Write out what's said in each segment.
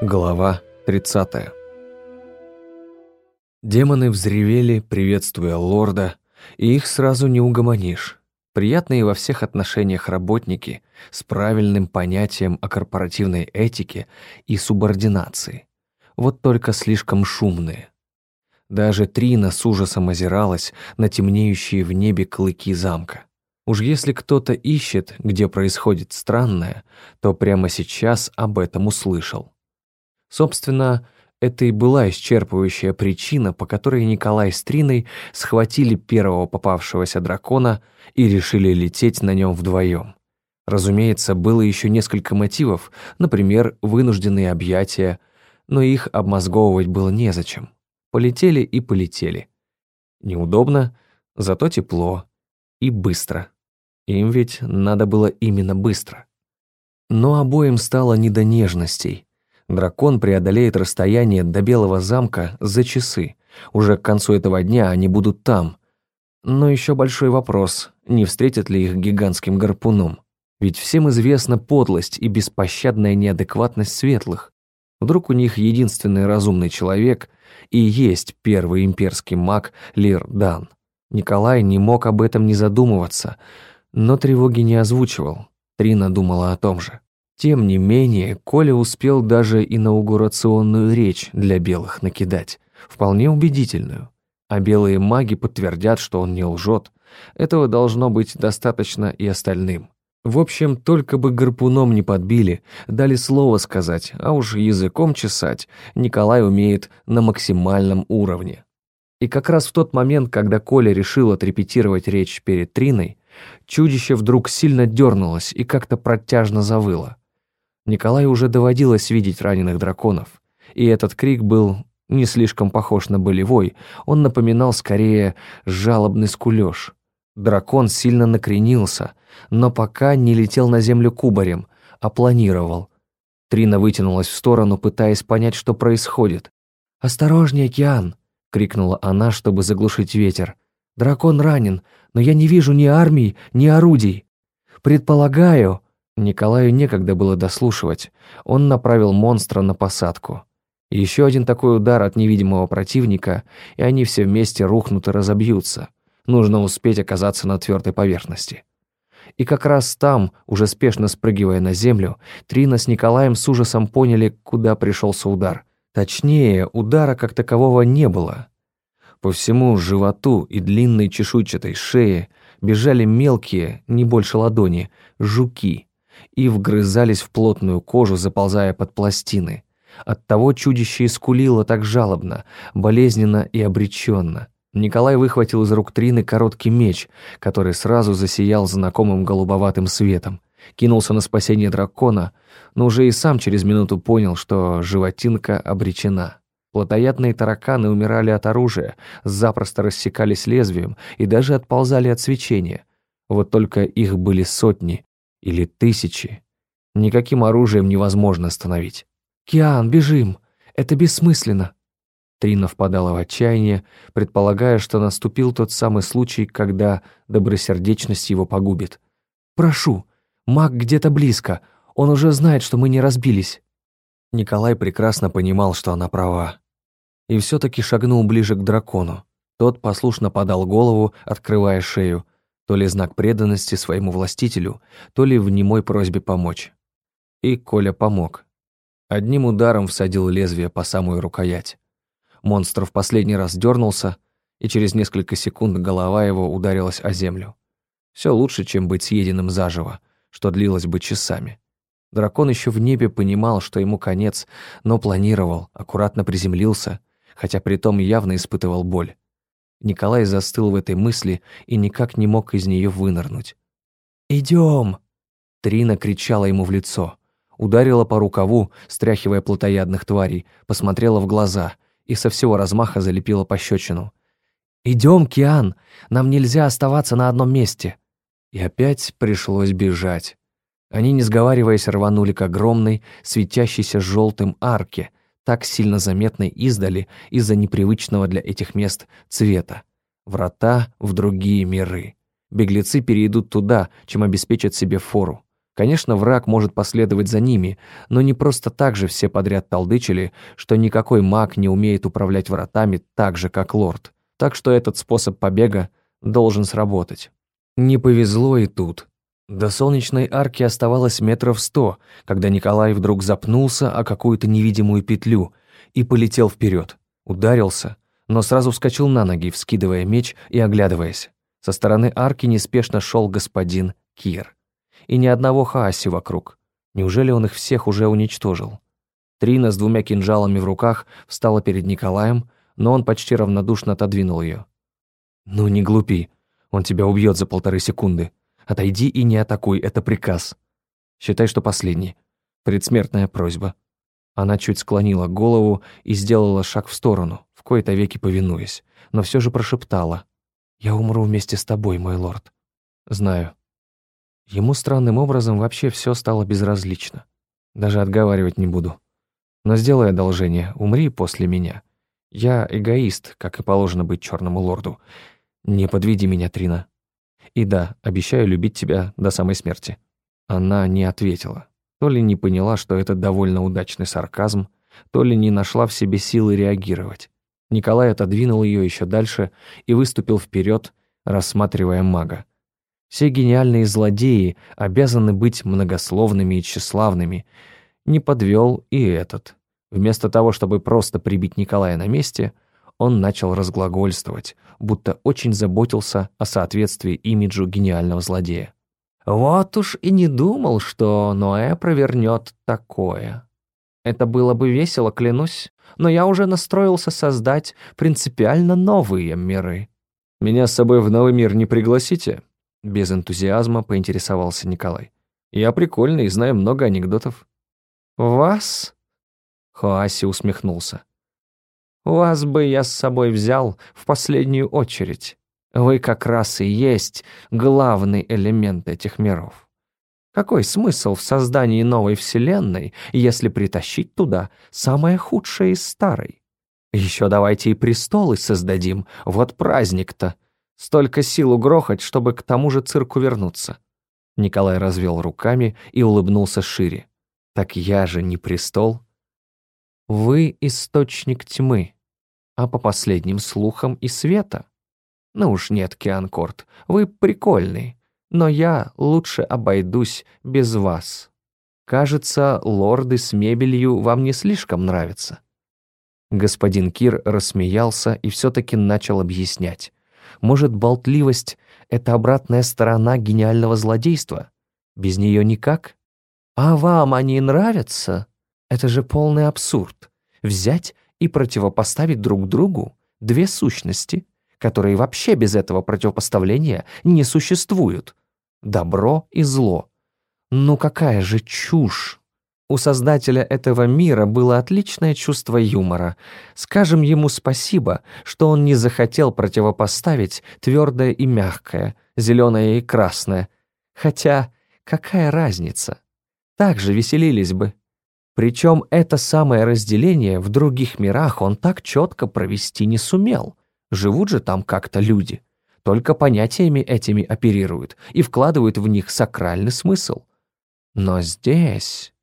Глава 30 Демоны взревели, приветствуя лорда, и их сразу не угомонишь. Приятные во всех отношениях работники с правильным понятием о корпоративной этике и субординации. Вот только слишком шумные. Даже Трина с ужасом озиралась на темнеющие в небе клыки замка. Уж если кто-то ищет, где происходит странное, то прямо сейчас об этом услышал. Собственно, это и была исчерпывающая причина, по которой Николай с Триной схватили первого попавшегося дракона и решили лететь на нем вдвоем. Разумеется, было еще несколько мотивов, например, вынужденные объятия, но их обмозговывать было незачем. Полетели и полетели. Неудобно, зато тепло и быстро. Им ведь надо было именно быстро. Но обоим стало не до нежностей. Дракон преодолеет расстояние до Белого замка за часы. Уже к концу этого дня они будут там. Но еще большой вопрос, не встретят ли их гигантским гарпуном. Ведь всем известна подлость и беспощадная неадекватность светлых. Вдруг у них единственный разумный человек и есть первый имперский маг Лир Дан. Николай не мог об этом не задумываться, но тревоги не озвучивал. Трина думала о том же. Тем не менее, Коля успел даже инаугурационную речь для белых накидать, вполне убедительную. А белые маги подтвердят, что он не лжет. Этого должно быть достаточно и остальным. В общем, только бы гарпуном не подбили, дали слово сказать, а уж языком чесать Николай умеет на максимальном уровне. И как раз в тот момент, когда Коля решил отрепетировать речь перед Триной, чудище вдруг сильно дернулось и как-то протяжно завыло. Николаю уже доводилось видеть раненых драконов, и этот крик был не слишком похож на болевой, он напоминал скорее жалобный скулёж. Дракон сильно накренился, но пока не летел на землю кубарем, а планировал. Трина вытянулась в сторону, пытаясь понять, что происходит. «Осторожнее, океан!» — крикнула она, чтобы заглушить ветер. «Дракон ранен, но я не вижу ни армии, ни орудий. Предполагаю...» Николаю некогда было дослушивать. Он направил монстра на посадку. Еще один такой удар от невидимого противника, и они все вместе рухнут и разобьются. Нужно успеть оказаться на твердой поверхности. И как раз там, уже спешно спрыгивая на землю, Трина с Николаем с ужасом поняли, куда пришелся удар. Точнее, удара как такового не было. По всему животу и длинной чешуйчатой шее бежали мелкие, не больше ладони, жуки – и вгрызались в плотную кожу, заползая под пластины. Оттого чудище и скулило так жалобно, болезненно и обреченно. Николай выхватил из рук Трины короткий меч, который сразу засиял знакомым голубоватым светом. Кинулся на спасение дракона, но уже и сам через минуту понял, что животинка обречена. Плотоядные тараканы умирали от оружия, запросто рассекались лезвием и даже отползали от свечения. Вот только их были сотни, или тысячи. Никаким оружием невозможно остановить. «Киан, бежим! Это бессмысленно!» Трина впадала в отчаяние, предполагая, что наступил тот самый случай, когда добросердечность его погубит. «Прошу, маг где-то близко, он уже знает, что мы не разбились». Николай прекрасно понимал, что она права. И все-таки шагнул ближе к дракону. Тот послушно подал голову, открывая шею, то ли знак преданности своему властителю, то ли в немой просьбе помочь. И Коля помог. Одним ударом всадил лезвие по самую рукоять. Монстр в последний раз дернулся, и через несколько секунд голова его ударилась о землю. Все лучше, чем быть съеденным заживо, что длилось бы часами. Дракон еще в небе понимал, что ему конец, но планировал, аккуратно приземлился, хотя при том явно испытывал боль. Николай застыл в этой мысли и никак не мог из нее вынырнуть. «Идем!» Трина кричала ему в лицо. Ударила по рукаву, стряхивая плотоядных тварей, посмотрела в глаза и со всего размаха залепила пощечину. «Идем, Киан! Нам нельзя оставаться на одном месте!» И опять пришлось бежать. Они, не сговариваясь, рванули к огромной, светящейся желтым арке, так сильно заметной издали из-за непривычного для этих мест цвета. Врата в другие миры. Беглецы перейдут туда, чем обеспечат себе фору. Конечно, враг может последовать за ними, но не просто так же все подряд толдычили, что никакой маг не умеет управлять вратами так же, как лорд. Так что этот способ побега должен сработать. Не повезло и тут. До солнечной арки оставалось метров сто, когда Николай вдруг запнулся о какую-то невидимую петлю и полетел вперед. Ударился, но сразу вскочил на ноги, вскидывая меч и оглядываясь. Со стороны арки неспешно шел господин Кир и ни одного Хааси вокруг. Неужели он их всех уже уничтожил? Трина с двумя кинжалами в руках встала перед Николаем, но он почти равнодушно отодвинул ее. «Ну не глупи, он тебя убьет за полторы секунды. Отойди и не атакуй, это приказ. Считай, что последний. Предсмертная просьба». Она чуть склонила голову и сделала шаг в сторону, в кои-то веки повинуясь, но все же прошептала. «Я умру вместе с тобой, мой лорд». «Знаю», Ему странным образом вообще все стало безразлично. Даже отговаривать не буду. Но сделай одолжение, умри после меня. Я эгоист, как и положено быть черному лорду. Не подведи меня, Трина. И да, обещаю любить тебя до самой смерти». Она не ответила. То ли не поняла, что это довольно удачный сарказм, то ли не нашла в себе силы реагировать. Николай отодвинул ее еще дальше и выступил вперед, рассматривая мага. Все гениальные злодеи обязаны быть многословными и тщеславными. Не подвел и этот. Вместо того, чтобы просто прибить Николая на месте, он начал разглагольствовать, будто очень заботился о соответствии имиджу гениального злодея. «Вот уж и не думал, что Ноэ провернет такое. Это было бы весело, клянусь, но я уже настроился создать принципиально новые миры». «Меня с собой в новый мир не пригласите?» Без энтузиазма поинтересовался Николай. «Я прикольный и знаю много анекдотов». «Вас?» Хоаси усмехнулся. «Вас бы я с собой взял в последнюю очередь. Вы как раз и есть главный элемент этих миров. Какой смысл в создании новой вселенной, если притащить туда самое худшее из старой? Еще давайте и престолы создадим, вот праздник-то. Столько сил угрохать, чтобы к тому же цирку вернуться. Николай развел руками и улыбнулся шире. Так я же не престол. Вы источник тьмы, а по последним слухам и света. Ну уж нет, Кианкорт, вы прикольный, но я лучше обойдусь без вас. Кажется, лорды с мебелью вам не слишком нравятся. Господин Кир рассмеялся и все-таки начал объяснять. Может, болтливость — это обратная сторона гениального злодейства? Без нее никак? А вам они нравятся? Это же полный абсурд. Взять и противопоставить друг другу две сущности, которые вообще без этого противопоставления не существуют. Добро и зло. Ну какая же чушь! У создателя этого мира было отличное чувство юмора. Скажем ему спасибо, что он не захотел противопоставить твердое и мягкое, зеленое и красное. Хотя, какая разница? Так же веселились бы. Причем это самое разделение в других мирах он так четко провести не сумел. Живут же там как-то люди. Только понятиями этими оперируют и вкладывают в них сакральный смысл. Но здесь...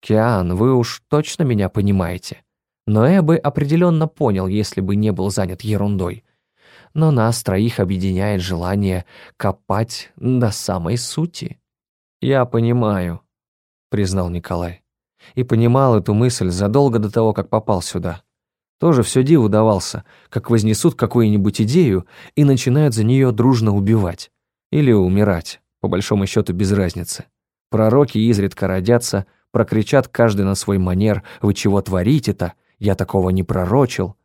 «Киан, вы уж точно меня понимаете?» Но я бы определенно понял, если бы не был занят ерундой. Но нас троих объединяет желание копать до самой сути. «Я понимаю», — признал Николай. И понимал эту мысль задолго до того, как попал сюда. Тоже все диву давался, как вознесут какую-нибудь идею и начинают за нее дружно убивать. Или умирать, по большому счету без разницы. Пророки изредка родятся — прокричат каждый на свой манер «Вы чего творите-то? Я такого не пророчил».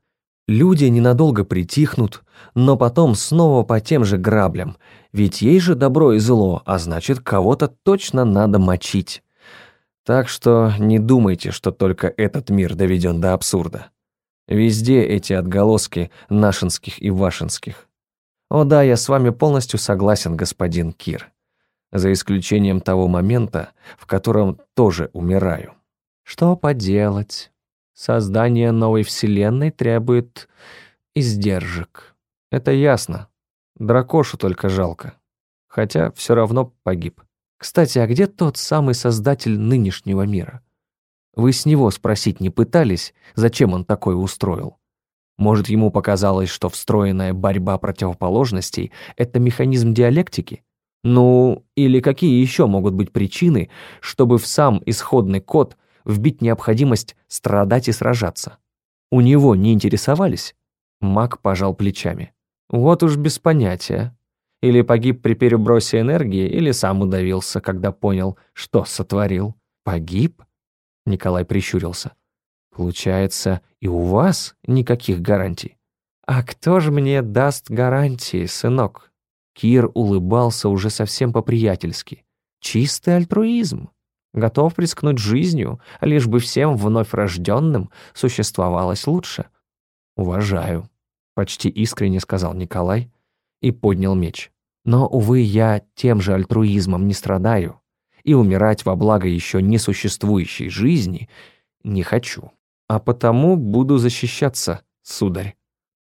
Люди ненадолго притихнут, но потом снова по тем же граблям, ведь ей же добро и зло, а значит, кого-то точно надо мочить. Так что не думайте, что только этот мир доведен до абсурда. Везде эти отголоски нашинских и вашинских. О да, я с вами полностью согласен, господин Кир за исключением того момента, в котором тоже умираю. Что поделать? Создание новой вселенной требует издержек. Это ясно. Дракошу только жалко. Хотя все равно погиб. Кстати, а где тот самый создатель нынешнего мира? Вы с него спросить не пытались, зачем он такое устроил? Может, ему показалось, что встроенная борьба противоположностей — это механизм диалектики? Ну, или какие еще могут быть причины, чтобы в сам исходный код вбить необходимость страдать и сражаться? У него не интересовались? Маг пожал плечами. Вот уж без понятия. Или погиб при перебросе энергии, или сам удавился, когда понял, что сотворил. Погиб? Николай прищурился. Получается, и у вас никаких гарантий? А кто же мне даст гарантии, сынок? Кир улыбался уже совсем по-приятельски. Чистый альтруизм. Готов рискнуть жизнью, лишь бы всем вновь рожденным существовалось лучше. «Уважаю», — почти искренне сказал Николай и поднял меч. «Но, увы, я тем же альтруизмом не страдаю, и умирать во благо еще несуществующей жизни не хочу. А потому буду защищаться, сударь».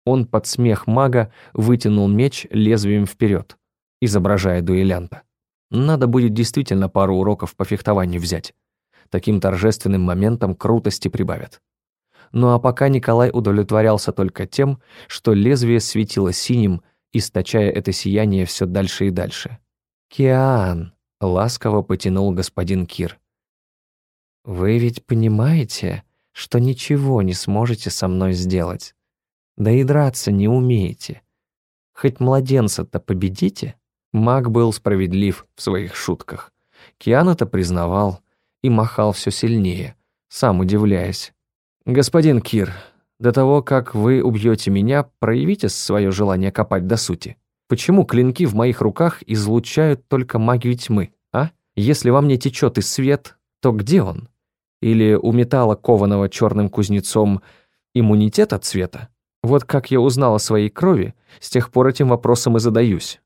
Он под смех мага вытянул меч лезвием вперед, изображая дуэлянта. Надо будет действительно пару уроков по фехтованию взять. Таким торжественным моментом крутости прибавят. Ну а пока Николай удовлетворялся только тем, что лезвие светило синим, источая это сияние все дальше и дальше. «Киан!» — ласково потянул господин Кир. «Вы ведь понимаете, что ничего не сможете со мной сделать?» Да и драться не умеете. Хоть младенца-то победите?» Маг был справедлив в своих шутках. Киан это признавал и махал все сильнее, сам удивляясь. «Господин Кир, до того, как вы убьете меня, проявите свое желание копать до сути. Почему клинки в моих руках излучают только магию тьмы, а? Если во мне течет и свет, то где он? Или у металла, кованого черным кузнецом, иммунитет от света? Вот как я узнал о своей крови, с тех пор этим вопросом и задаюсь».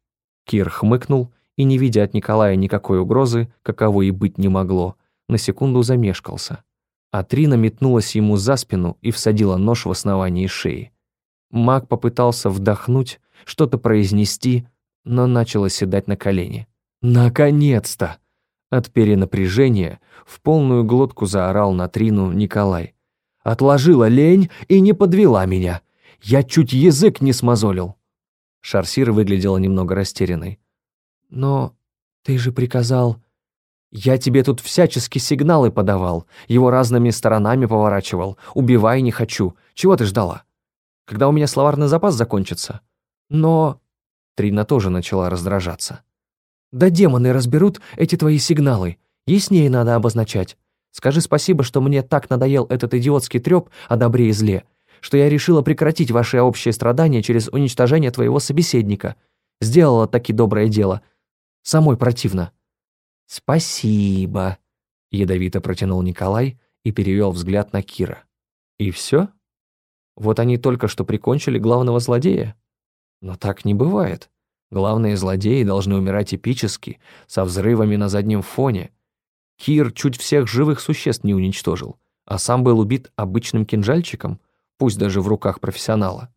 Кир хмыкнул и, не видя от Николая никакой угрозы, каковой и быть не могло, на секунду замешкался. А Трина метнулась ему за спину и всадила нож в основании шеи. Маг попытался вдохнуть, что-то произнести, но начал оседать на колени. «Наконец-то!» От перенапряжения в полную глотку заорал на Трину Николай. «Отложила лень и не подвела меня. Я чуть язык не смазолил». Шарсир выглядела немного растерянной. «Но ты же приказал...» «Я тебе тут всячески сигналы подавал, его разными сторонами поворачивал. Убивай не хочу. Чего ты ждала? Когда у меня словарный запас закончится?» «Но...» Трина тоже начала раздражаться. «Да демоны разберут эти твои сигналы. Яснее надо обозначать. Скажи спасибо, что мне так надоел этот идиотский трёп о добре и зле что я решила прекратить ваши общие страдания через уничтожение твоего собеседника. Сделала таки доброе дело. Самой противно». «Спасибо», — ядовито протянул Николай и перевел взгляд на Кира. «И все? Вот они только что прикончили главного злодея? Но так не бывает. Главные злодеи должны умирать эпически, со взрывами на заднем фоне. Кир чуть всех живых существ не уничтожил, а сам был убит обычным кинжальчиком пусть даже в руках профессионала.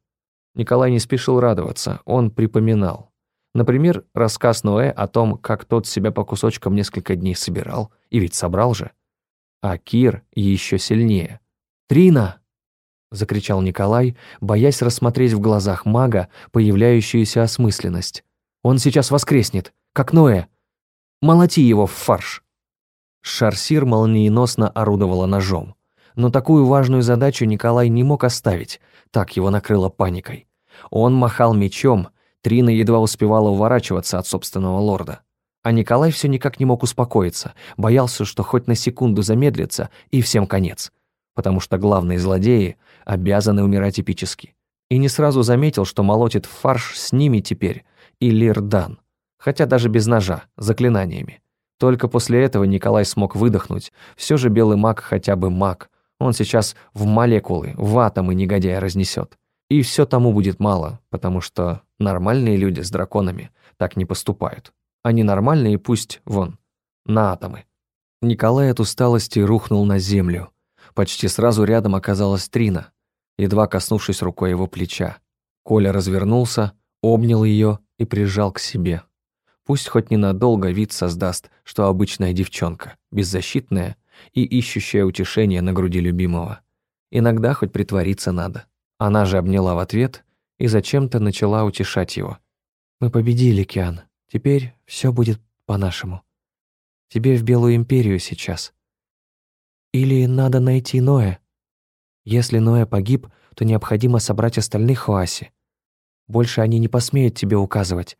Николай не спешил радоваться, он припоминал. Например, рассказ Ноэ о том, как тот себя по кусочкам несколько дней собирал, и ведь собрал же. А Кир еще сильнее. «Трина!» — закричал Николай, боясь рассмотреть в глазах мага появляющуюся осмысленность. «Он сейчас воскреснет, как Ноэ! Молоти его в фарш!» Шарсир молниеносно орудовала ножом. Но такую важную задачу Николай не мог оставить, так его накрыло паникой. Он махал мечом, Трина едва успевала уворачиваться от собственного лорда. А Николай все никак не мог успокоиться, боялся, что хоть на секунду замедлится, и всем конец. Потому что главные злодеи обязаны умирать эпически. И не сразу заметил, что молотит фарш с ними теперь и Лирдан, хотя даже без ножа, заклинаниями. Только после этого Николай смог выдохнуть, все же белый маг хотя бы маг, он сейчас в молекулы, в атомы негодяя разнесет. И все тому будет мало, потому что нормальные люди с драконами так не поступают. Они нормальные пусть, вон, на атомы. Николай от усталости рухнул на землю. Почти сразу рядом оказалась Трина, едва коснувшись рукой его плеча. Коля развернулся, обнял ее и прижал к себе. Пусть хоть ненадолго вид создаст, что обычная девчонка, беззащитная и ищущая утешение на груди любимого. Иногда хоть притвориться надо. Она же обняла в ответ и зачем-то начала утешать его. «Мы победили, Киан. Теперь все будет по-нашему. Тебе в Белую Империю сейчас. Или надо найти Ноя. Если Ноя погиб, то необходимо собрать остальных Хуаси. Больше они не посмеют тебе указывать.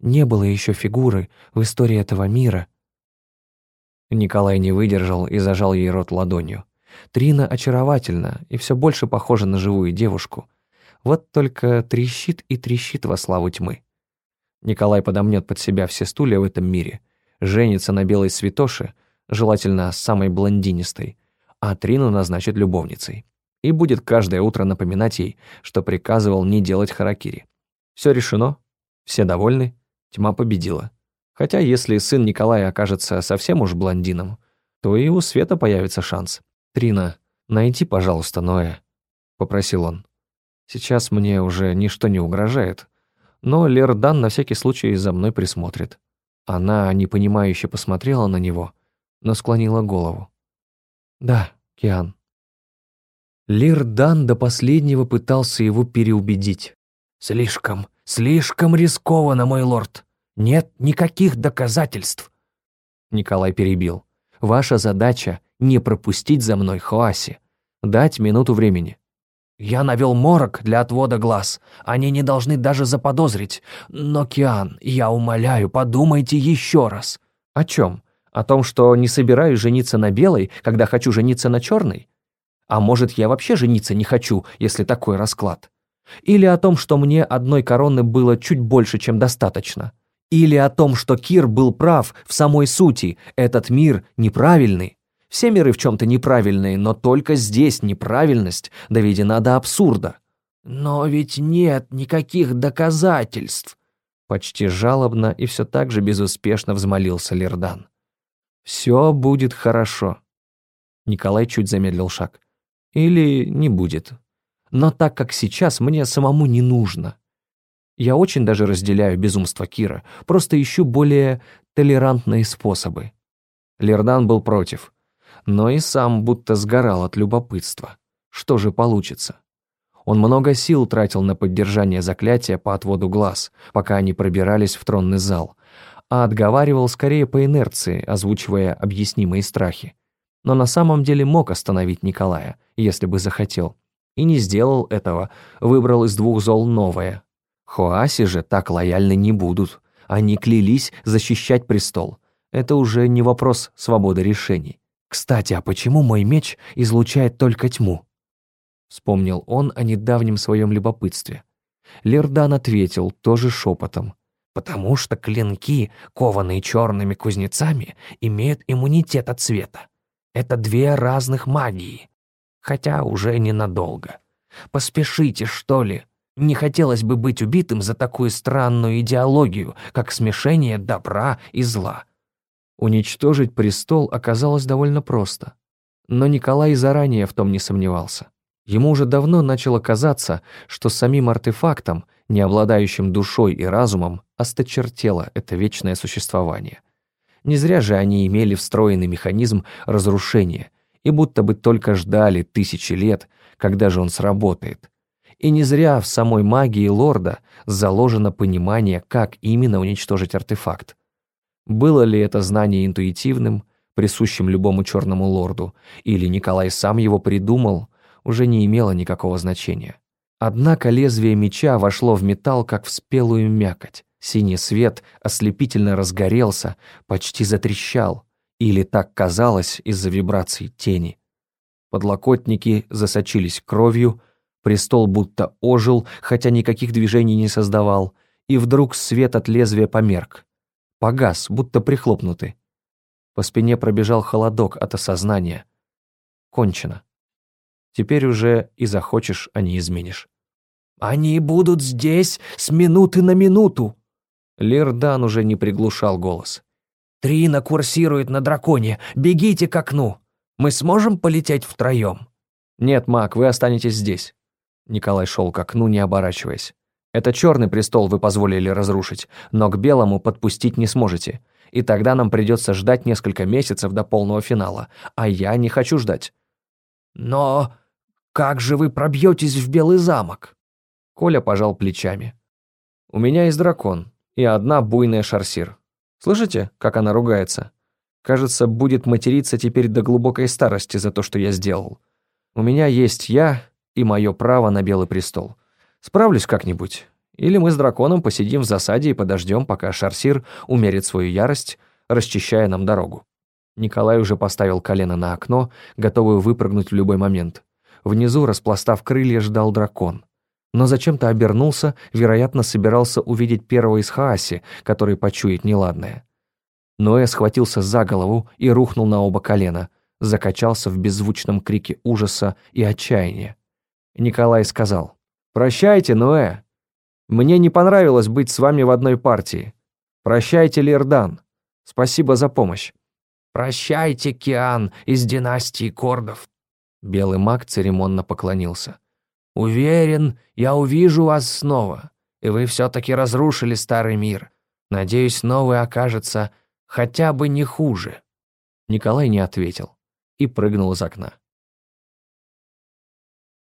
Не было еще фигуры в истории этого мира». Николай не выдержал и зажал ей рот ладонью. Трина очаровательна и все больше похожа на живую девушку. Вот только трещит и трещит во славу тьмы. Николай подомнет под себя все стулья в этом мире, женится на белой святоше, желательно самой блондинистой, а Трину назначит любовницей. И будет каждое утро напоминать ей, что приказывал не делать харакири. Все решено, все довольны, тьма победила. Хотя если сын Николая окажется совсем уж блондином, то и у Света появится шанс. «Трина, найди, пожалуйста, Ноя», — попросил он. «Сейчас мне уже ничто не угрожает, но Лердан на всякий случай за мной присмотрит». Она непонимающе посмотрела на него, но склонила голову. «Да, Киан». Лирдан до последнего пытался его переубедить. «Слишком, слишком рискованно, мой лорд. Нет никаких доказательств». Николай перебил. «Ваша задача не пропустить за мной Хоаси. Дать минуту времени. Я навел морок для отвода глаз. Они не должны даже заподозрить. Но, Киан, я умоляю, подумайте еще раз. О чем? О том, что не собираюсь жениться на белой, когда хочу жениться на черной? А может, я вообще жениться не хочу, если такой расклад? Или о том, что мне одной короны было чуть больше, чем достаточно? Или о том, что Кир был прав в самой сути, этот мир неправильный? Все миры в чем-то неправильные, но только здесь неправильность доведена до абсурда. «Но ведь нет никаких доказательств!» Почти жалобно и все так же безуспешно взмолился Лердан. «Все будет хорошо». Николай чуть замедлил шаг. «Или не будет. Но так как сейчас мне самому не нужно. Я очень даже разделяю безумство Кира, просто ищу более толерантные способы». Лердан был против но и сам будто сгорал от любопытства. Что же получится? Он много сил тратил на поддержание заклятия по отводу глаз, пока они пробирались в тронный зал, а отговаривал скорее по инерции, озвучивая объяснимые страхи. Но на самом деле мог остановить Николая, если бы захотел. И не сделал этого, выбрал из двух зол новое. Хоаси же так лояльны не будут. Они клялись защищать престол. Это уже не вопрос свободы решений. «Кстати, а почему мой меч излучает только тьму?» Вспомнил он о недавнем своем любопытстве. Лердан ответил, тоже шепотом. «Потому что клинки, кованные черными кузнецами, имеют иммунитет от света. Это две разных магии. Хотя уже ненадолго. Поспешите, что ли. Не хотелось бы быть убитым за такую странную идеологию, как смешение добра и зла. Уничтожить престол оказалось довольно просто. Но Николай заранее в том не сомневался. Ему уже давно начало казаться, что самим артефактом, не обладающим душой и разумом, осточертело это вечное существование. Не зря же они имели встроенный механизм разрушения и будто бы только ждали тысячи лет, когда же он сработает. И не зря в самой магии лорда заложено понимание, как именно уничтожить артефакт. Было ли это знание интуитивным, присущим любому черному лорду, или Николай сам его придумал, уже не имело никакого значения. Однако лезвие меча вошло в металл, как в спелую мякоть. Синий свет ослепительно разгорелся, почти затрещал, или так казалось из-за вибраций тени. Подлокотники засочились кровью, престол будто ожил, хотя никаких движений не создавал, и вдруг свет от лезвия померк. Погас, будто прихлопнутый. По спине пробежал холодок от осознания. Кончено. Теперь уже и захочешь, а не изменишь. «Они будут здесь с минуты на минуту!» Лирдан уже не приглушал голос. «Трина курсирует на драконе. Бегите к окну. Мы сможем полететь втроем?» «Нет, маг, вы останетесь здесь». Николай шел к окну, не оборачиваясь. Это черный престол вы позволили разрушить, но к белому подпустить не сможете. И тогда нам придется ждать несколько месяцев до полного финала, а я не хочу ждать». «Но как же вы пробьетесь в Белый замок?» Коля пожал плечами. «У меня есть дракон и одна буйная шарсир. Слышите, как она ругается? Кажется, будет материться теперь до глубокой старости за то, что я сделал. У меня есть я и мое право на Белый престол. Справлюсь как-нибудь. Или мы с драконом посидим в засаде и подождем, пока Шарсир умерит свою ярость, расчищая нам дорогу. Николай уже поставил колено на окно, готовый выпрыгнуть в любой момент. Внизу, распластав крылья, ждал дракон. Но зачем-то обернулся, вероятно, собирался увидеть первого из Хааси, который почует неладное. Ноэ схватился за голову и рухнул на оба колена, закачался в беззвучном крике ужаса и отчаяния. Николай сказал, «Прощайте, Ноэ. Мне не понравилось быть с вами в одной партии. Прощайте, Лирдан. Спасибо за помощь». «Прощайте, Киан из династии Кордов». Белый маг церемонно поклонился. «Уверен, я увижу вас снова, и вы все-таки разрушили старый мир. Надеюсь, новый окажется хотя бы не хуже». Николай не ответил и прыгнул из окна.